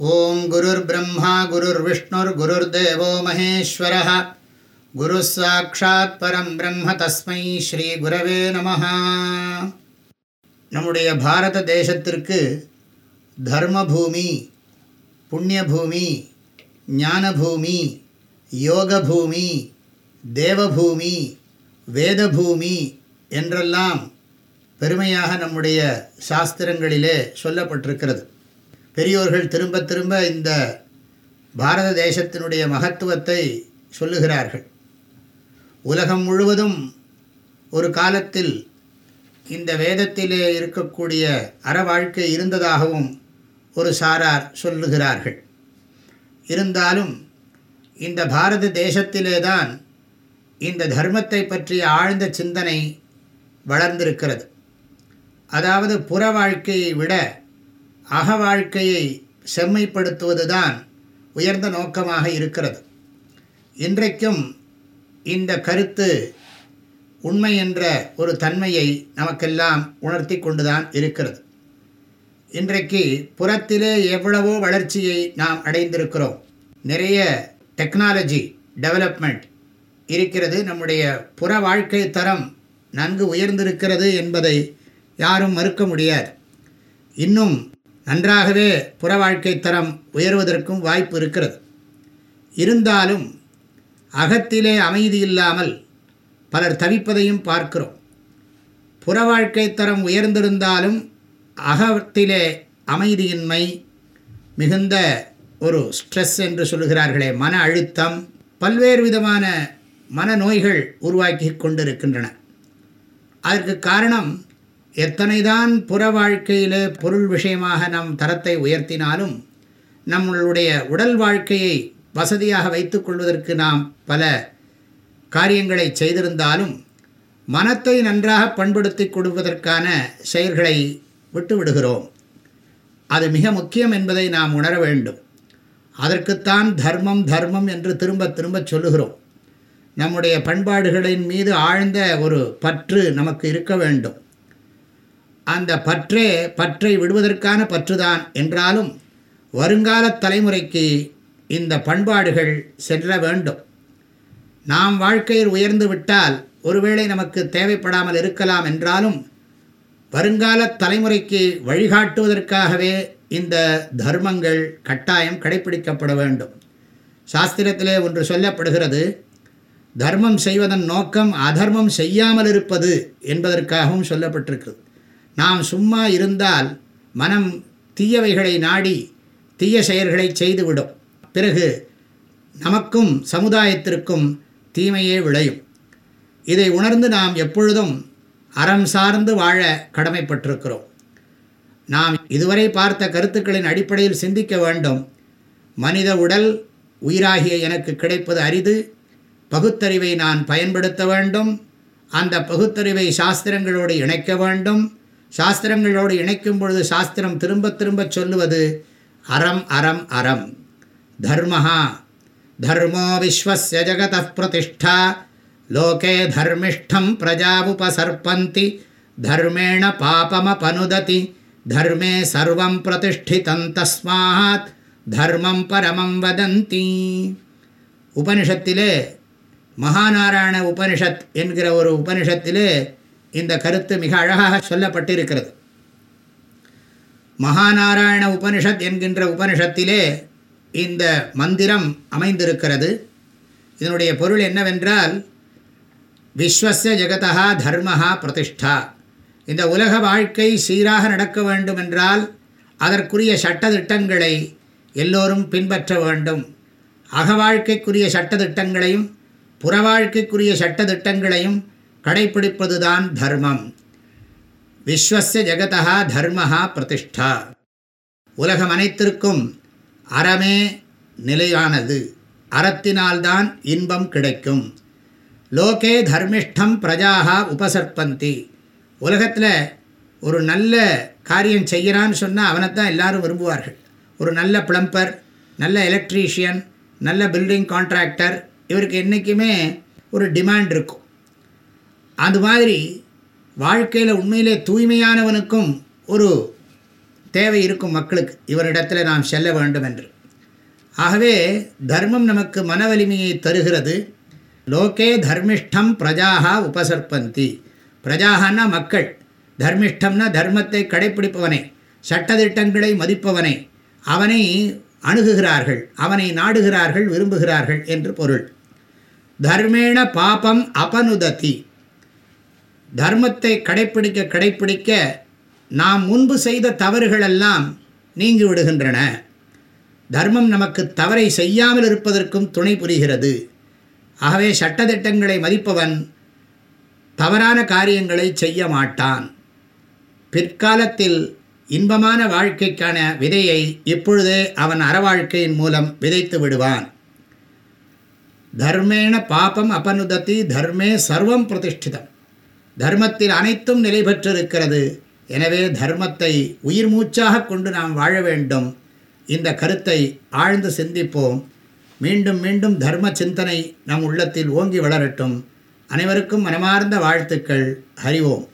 ஓம் குருர் பிரம்மா குருர் விஷ்ணுர் குருர் தேவோ மகேஸ்வர குரு சாட்சாத் பரம் பிரம்ம தஸ்மை ஸ்ரீ குரவே நம நம்முடைய பாரத தேசத்திற்கு தர்மபூமி புண்ணியபூமி ஞானபூமி யோகபூமி தேவபூமி வேதபூமி என்றெல்லாம் பெருமையாக நம்முடைய சாஸ்திரங்களிலே சொல்லப்பட்டிருக்கிறது. பெரியோர்கள் திரும்ப திரும்ப இந்த பாரத தேசத்தினுடைய மகத்துவத்தை சொல்லுகிறார்கள். உலகம் முழுவதும் ஒரு காலத்தில் இந்த வேதத்திலே இருக்கக்கூடிய அற வாழ்க்கை இருந்ததாகவும் ஒரு சாரார் சொல்லுகிறார்கள். இருந்தாலும் இந்த பாரத தேசத்திலே தான் இந்த தர்மத்தை பற்றிய ஆழ்ந்த சிந்தனை வளர்ந்திருக்கிறது. அதாவது புற வாழ்க்கையை விட அக வாழ்க்கையை செம்மைப்படுத்துவது தான் உயர்ந்த நோக்கமாக இருக்கிறது. இன்றைக்கும் இந்த கருத்து உண்மை என்ற ஒரு தன்மையை நமக்கெல்லாம் உணர்த்தி கொண்டுதான் இருக்கிறது. இன்றைக்கு புறத்திலே எவ்வளவோ வளர்ச்சியை நாம் அடைந்திருக்கிறோம். நிறைய டெக்னாலஜி டெவலப்மெண்ட் இருக்கிறது. நம்முடைய புற வாழ்க்கை தரம் நன்கு உயர்ந்திருக்கிறது என்பதை யாரும் மறுக்க முடியாது. இன்னும் நன்றாகவே புற வாழ்க்கை தரம் உயர்வதற்கும் வாய்ப்பு இருக்கிறது. இருந்தாலும் அகத்திலே அமைதி இல்லாமல் பலர் தவிப்பதையும் பார்க்கிறோம். புற வாழ்க்கை தரம் உயர்ந்திருந்தாலும் அகத்திலே அமைதியின்மை மிகுந்த ஒரு ஸ்ட்ரெஸ் என்று சொல்லுகிறார்களே மன அழுத்தம் பல்வேறு விதமான மனநோய்கள் உருவாக்கி கொண்டிருக்கின்றன. அதற்கு காரணம் எத்தனைதான் புற வாழ்க்கையில் பொருள் விஷயமாக நம் தரத்தை உயர்த்தினாலும் நம்மளுடைய உடல் வாழ்க்கையை வசதியாக வைத்து கொள்வதற்கு நாம் பல காரியங்களை செய்திருந்தாலும் மனத்தை நன்றாக பண்படுத்தி கொடுப்பதற்கான செயல்களை விட்டு விடுகிறோம். அது மிக முக்கியம் என்பதை நாம் உணர வேண்டும். அதற்குத்தான் தர்மம் தர்மம் என்று திரும்ப திரும்ப சொல்லுகிறோம். நம்முடைய பண்பாடுகளின் மீது ஆழ்ந்த ஒரு பற்று நமக்கு இருக்க வேண்டும். அந்த பற்றே பற்றை விடுவதற்கான பற்றுதான் என்றாலும் வருங்கால தலைமுறைக்கு இந்த பண்பாடுகள் செல்ல வேண்டும். நாம் வாழ்க்கையில் உயர்ந்து விட்டால் ஒருவேளை நமக்கு தேவைப்படாமல் இருக்கலாம் என்றாலும் வருங்கால தலைமுறைக்கு வழிகாட்டுவதற்காகவே இந்த தர்மங்கள் கட்டாயம் கடைபிடிக்கப்பட வேண்டும். சாஸ்திரத்திலே ஒன்று சொல்லப்படுகிறது தர்மம் செய்வதன் நோக்கம் அதர்மம் செய்யாமல் இருப்பது என்பதற்காகவும் சொல்லப்பட்டிருக்கிறது. நாம் சும்மா இருந்தால் மனம் தீயவைகளை நாடி தீய செயல்களை செய்துவிடும். பிறகு நமக்கும் சமுதாயத்திற்கும் தீமையே விளையும். இதை உணர்ந்து நாம் எப்பொழுதும் அறம் சார்ந்து வாழ கடமைப்பட்டிருக்கிறோம். நாம் இதுவரை பார்த்த கருத்துக்களின் அடிப்படையில் சிந்திக்க வேண்டும். மனித உடல் உயிராகிய எனக்கு கிடைப்பது அரிது. பகுத்தறிவை நான் பயன்படுத்த வேண்டும். அந்த பகுத்தறிவை சாஸ்திரங்களோடு இணைக்க வேண்டும். சாஸ்திரங்களோடு இணைக்கும் பொழுது சாஸ்திரம் திரும்ப திரும்ப சொல்லுவது அறம் அறம் அறம். தர்மஹா. தர்மோ விஸ்வஸ்ய ஜகத பிரதிஷ்டா. லோகே தர்மிஷ்டம் பிரஜாவுபசர்பந்தி. தர்மேண பாபமபனுததி தர்மே சர்வம் பிரதிஷ்டிதம் தஸ்மாத் தர்மம் பரமம் வதந்தி உபனிஷத்திலே மகாநாராயண உபனிஷத் என்கிற ஒரு உபனிஷத்திலே இந்த கருத்து மிக அழகாக சொல்லப்பட்டிருக்கிறது. மகாநாராயண உபனிஷத் என்கின்ற உபனிஷத்திலே இந்த மந்திரம் அமைந்திருக்கிறது. இதனுடைய பொருள் என்னவென்றால் விஸ்வச ஜெகதா தர்மஹா பிரதிஷ்டா. இந்த உலக வாழ்க்கை சீராக நடக்க வேண்டுமென்றால் அதற்குரிய சட்டத்திட்டங்களை எல்லோரும் பின்பற்ற வேண்டும். அகவாழ்க்கைக்குரிய சட்டத்திட்டங்களையும் புற வாழ்க்கைக்குரிய சட்டத்திட்டங்களையும் கடைப்பிடிப்பதுதான் தர்மம். விஸ்வச ஜெகதா தர்மஹா பிரதிஷ்டா. உலகம் அனைத்திற்கும் அறமே நிலையானது. அறத்தினால்தான் இன்பம் கிடைக்கும். லோகே தர்மிஷ்டம் பிரஜாகா உபசர்பந்தி உலகத்தில் ஒரு நல்ல காரியம் செய்கிறான்னு சொன்னால் அவனைத்தான் எல்லாரும் விரும்புவார்கள். ஒரு நல்ல பிளம்பர் நல்ல எலக்ட்ரீஷியன் நல்ல பில்டிங் கான்ட்ராக்டர் இவருக்கு என்றைக்குமே ஒரு டிமாண்ட் இருக்கும். அது மாதிரி வாழ்க்கையில் உண்மையிலே தூய்மையானவனுக்கும் ஒரு தேவை இருக்கும் மக்களுக்கு. இவரிடத்தில் நாம் செல்ல வேண்டும் என்று ஆகவே தர்மம் நமக்கு மன வலிமையை தருகிறது. லோகே தர்மிஷ்டம் பிரஜாகா உபசற்பந்தி பிரஜாகனா மக்கள். தர்மிஷ்டம்னா தர்மத்தை கடைப்பிடிப்பவனை. சட்டத்திட்டங்களை மதிப்பவனை. அவனை அணுகுகிறார்கள். அவனை நாடுகிறார்கள் விரும்புகிறார்கள் என்று பொருள். தர்மேண பாபம் அபனுதத்தி தர்மத்தை கடைப்பிடிக்க கடைப்பிடிக்க நாம் முன்பு செய்த தவறுகளெல்லாம் நீங்கி விடுகின்றன. தர்மம் நமக்கு தவறை செய்யாமல் இருப்பதற்கும் துணை புரிகிறது. ஆகவே சட்டத்திட்டங்களை மதிப்பவன் தவறான காரியங்களை செய்ய மாட்டான். பிற்காலத்தில் இன்பமான வாழ்க்கைக்கான விதையை இப்பொழுதே அவன் அறவாழ்க்கையின் மூலம் விதைத்து விடுவான். தர்மேண பாபம் அபனுதத்தி தர்மே சர்வம் பிரதிஷ்டிதம். தர்மத்தில் அனைத்தும் நிலை பெற்றிருக்கிறது. எனவே தர்மத்தை உயிர் மூச்சாக கொண்டு நாம் வாழ வேண்டும். இந்த கருத்தை ஆழ்ந்து சிந்திப்போம். மீண்டும் மீண்டும் தர்ம சிந்தனை நம் உள்ளத்தில் ஓங்கி வளரட்டும். அனைவருக்கும் மனமார்ந்த வாழ்த்துக்கள். அறிவோம்